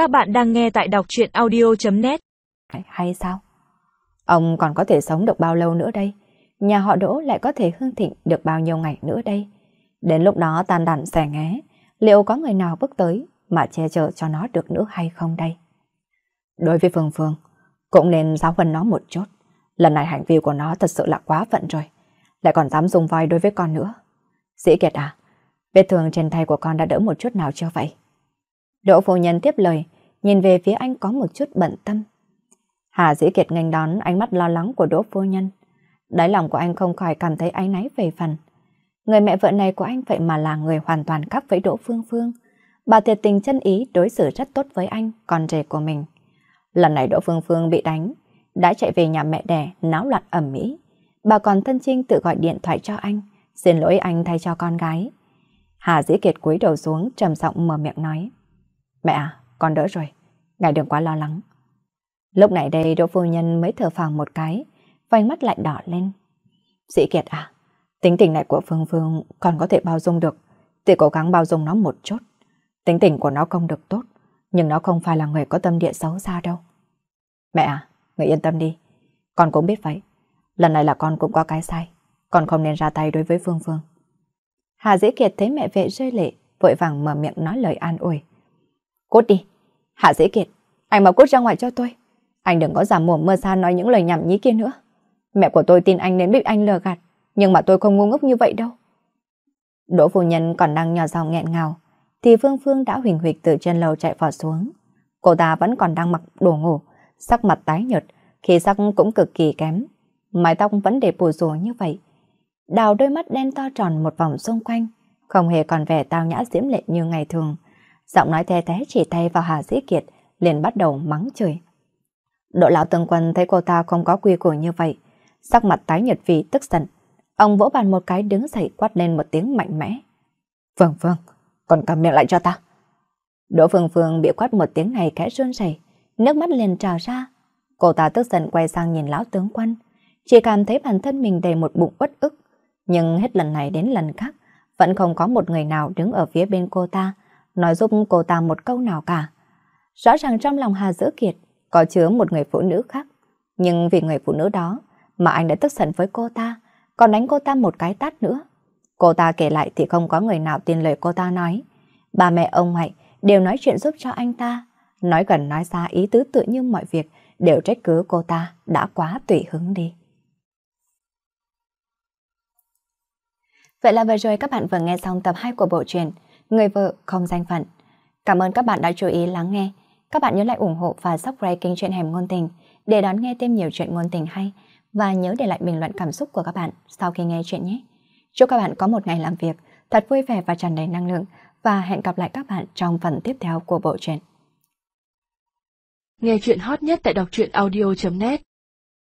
Các bạn đang nghe tại đọc truyện audio.net Hay sao? Ông còn có thể sống được bao lâu nữa đây? Nhà họ Đỗ lại có thể hương thịnh được bao nhiêu ngày nữa đây? Đến lúc đó tan đàn xẻ nghé, liệu có người nào bước tới mà che chở cho nó được nữa hay không đây? Đối với Phương Phương, cũng nên giáo huấn nó một chút. Lần này hành vi của nó thật sự là quá phận rồi. Lại còn dám dùng voi đối với con nữa. Sĩ Kiệt à, vết thương trên tay của con đã đỡ một chút nào chưa vậy? Đỗ phu nhân tiếp lời, nhìn về phía anh có một chút bận tâm. Hà Dĩ Kiệt ngành đón ánh mắt lo lắng của Đỗ phu nhân. Đáy lòng của anh không khỏi cảm thấy áy náy về phần. Người mẹ vợ này của anh vậy mà là người hoàn toàn khác với Đỗ Phương Phương. Bà thiệt tình chân ý đối xử rất tốt với anh, con rể của mình. Lần này Đỗ Phương Phương bị đánh, đã chạy về nhà mẹ đẻ, náo loạn ẩm mỹ. Bà còn thân trinh tự gọi điện thoại cho anh, xin lỗi anh thay cho con gái. Hà Dĩ Kiệt cúi đầu xuống trầm giọng mở miệng nói. Mẹ à, con đỡ rồi, ngài đừng quá lo lắng. Lúc này đây Đỗ Phu Nhân mới thở phào một cái, vành mắt lại đỏ lên. Dĩ Kiệt à, tính tình này của Phương Phương còn có thể bao dung được, thì cố gắng bao dung nó một chút. Tính tình của nó không được tốt, nhưng nó không phải là người có tâm địa xấu xa đâu. Mẹ à, người yên tâm đi, con cũng biết vậy. Lần này là con cũng có cái sai, con không nên ra tay đối với Phương Phương. Hà Dĩ Kiệt thấy mẹ vệ rơi lệ, vội vàng mở miệng nói lời an ủi. Cút đi, Hạ Dĩ Kiệt, anh mà cút ra ngoài cho tôi. Anh đừng có giả mồm mơ xa nói những lời nhảm nhí kia nữa. Mẹ của tôi tin anh đến bị anh lừa gạt, nhưng mà tôi không ngu ngốc như vậy đâu. Đỗ phu nhân còn đang nhỏ giọng nghẹn ngào, thì Phương Phương đã huỳnh huỵch từ trên lầu chạy vào xuống. Cô ta vẫn còn đang mặc đồ ngủ, sắc mặt tái nhợt, khí sắc cũng cực kỳ kém. Mái tóc vẫn để bù rùa như vậy. Đào đôi mắt đen to tròn một vòng xung quanh, không hề còn vẻ tao nhã diễm lệ như ngày thường. Giọng nói the té chỉ tay vào Hà Dĩ Kiệt, liền bắt đầu mắng chửi. Độ lão tướng quân thấy cô ta không có quy củ như vậy, sắc mặt tái nhợt vì tức giận. Ông vỗ bàn một cái đứng dậy quát lên một tiếng mạnh mẽ. Phương Phương, còn cầm miệng lại cho ta. Đỗ Phương Phương bị quát một tiếng này kẽ run rẩy, nước mắt liền trào ra. Cô ta tức giận quay sang nhìn lão tướng quân, chỉ cảm thấy bản thân mình đầy một bụng uất ức. Nhưng hết lần này đến lần khác, vẫn không có một người nào đứng ở phía bên cô ta, nói giúp cô ta một câu nào cả. Rõ ràng trong lòng Hà Dữ Kiệt có chứa một người phụ nữ khác, nhưng vì người phụ nữ đó mà anh đã tức giận với cô ta, còn đánh cô ta một cái tát nữa. Cô ta kể lại thì không có người nào tin lời cô ta nói. Ba mẹ ông ngoại đều nói chuyện giúp cho anh ta, nói gần nói xa ý tứ tự như mọi việc đều trách cứ cô ta đã quá tùy hứng đi. Vậy là vừa rồi các bạn vừa nghe xong tập 2 của bộ truyện Người vợ không danh phận. Cảm ơn các bạn đã chú ý lắng nghe. Các bạn nhớ lại ủng hộ và subscribe kênh truyện Hẻm Ngôn Tình để đón nghe thêm nhiều chuyện ngôn tình hay và nhớ để lại bình luận cảm xúc của các bạn sau khi nghe chuyện nhé. Chúc các bạn có một ngày làm việc thật vui vẻ và tràn đầy năng lượng và hẹn gặp lại các bạn trong phần tiếp theo của bộ truyện. Nghe chuyện hot nhất tại đọc truyện audio.net